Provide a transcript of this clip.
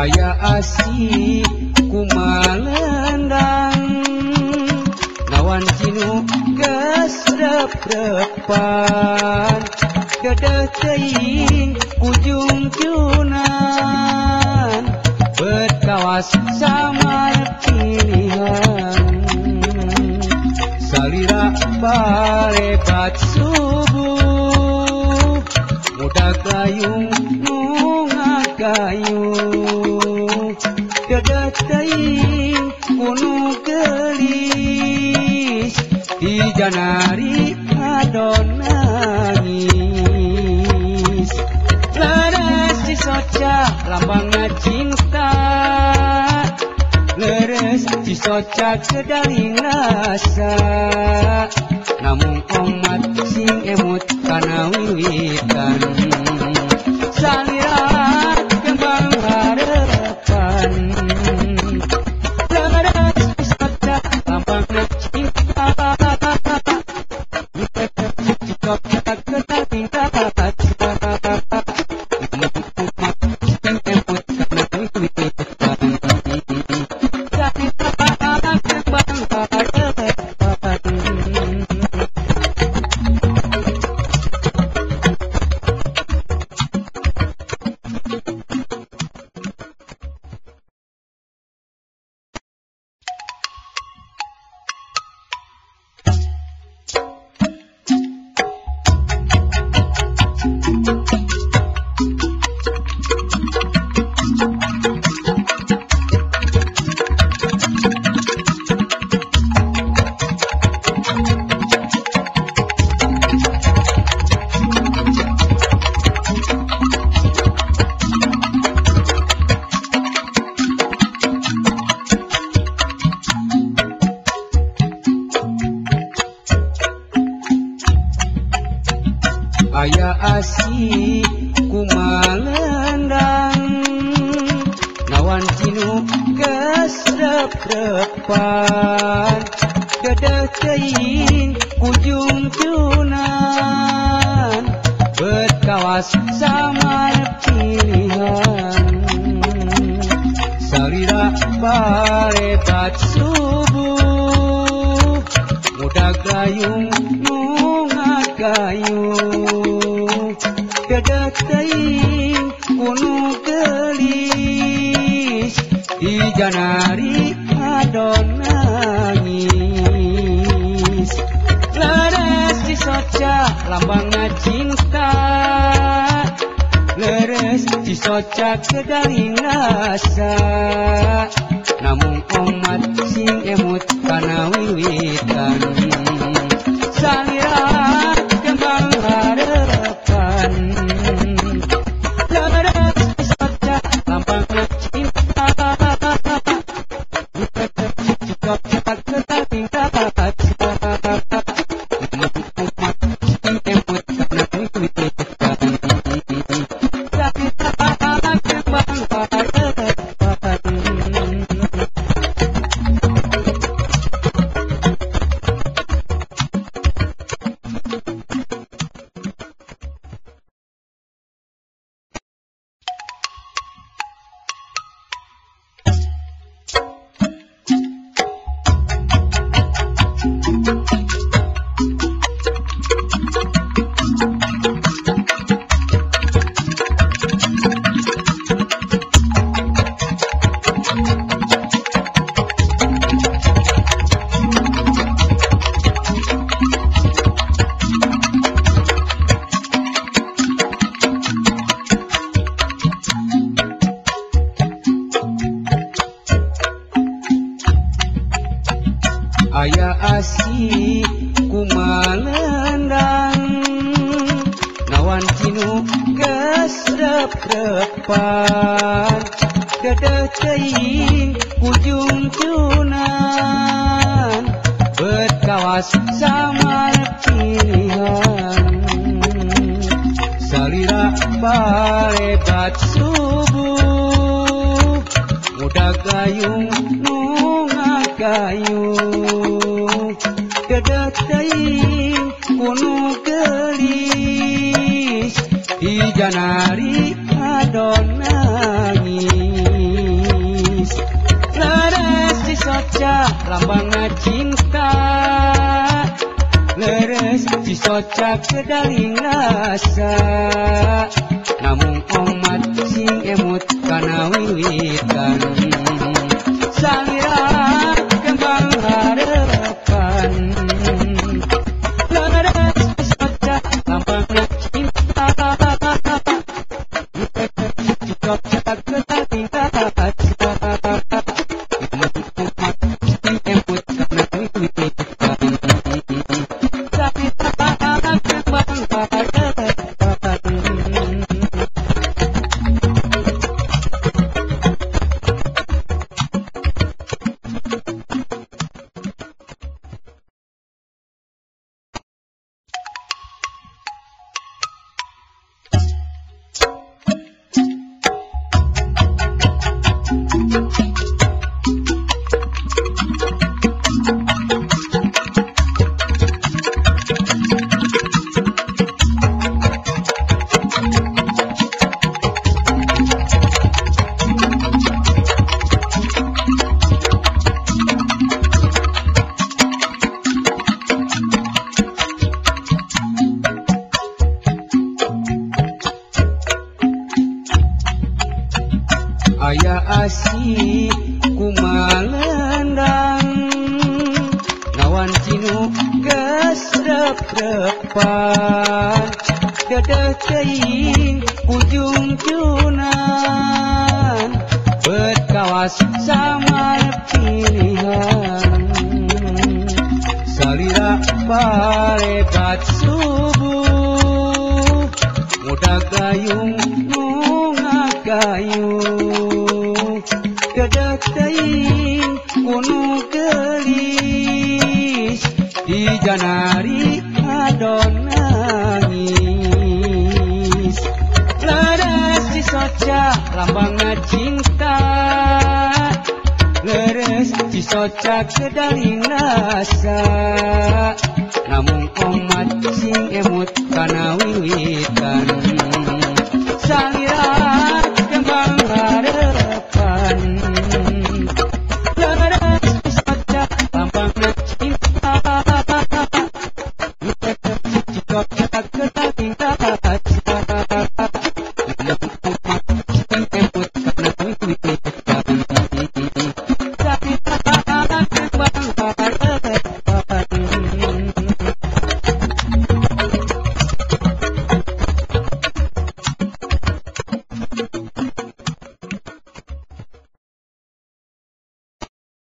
aya asih kumalendang lawan Cinu gesrepan dadah teing ujung cunan. Berkawas sama pilihan salira barebat subuh. Muda kayu nunga kayu jagatai kuno gelis di janari adon nangis leres si soca lambangna cinta leres si soca kedaling rasa namun omat sing emut kana wiwitan. Salih aya asih kumalendang lawan cinu kesrepan dadah tein ujung cunan. Berkawas sa kayu kedatain gunung gelis di janari adon nangis leres si soca lambangna cinta leres si soca kedaling rasa namun omat sing emut kana wiwitan sang aya asih kumalandang. Nawan cinu gesreprepan dadah teing ujung cunan. Berkawas gayung kedeteing kuno gelis di janari adon nangis. Leres si soca lambang cinta. Leres si soca kedaling rasa. Namun omat sing emut kana wiwitan. Salira asik kumalandang ngawan cinu gasrep-repan gadah teing ujung cunan. Berkawas samar pilihan. Salira pare pat subuh. Muda gayung nunga gayung. kedatain kuno gelis di Janari adon nangis. Laras si soca lambang cinta. Leres si soca kedaling rasa. Namun komat sing emut kana wiwitan. Salira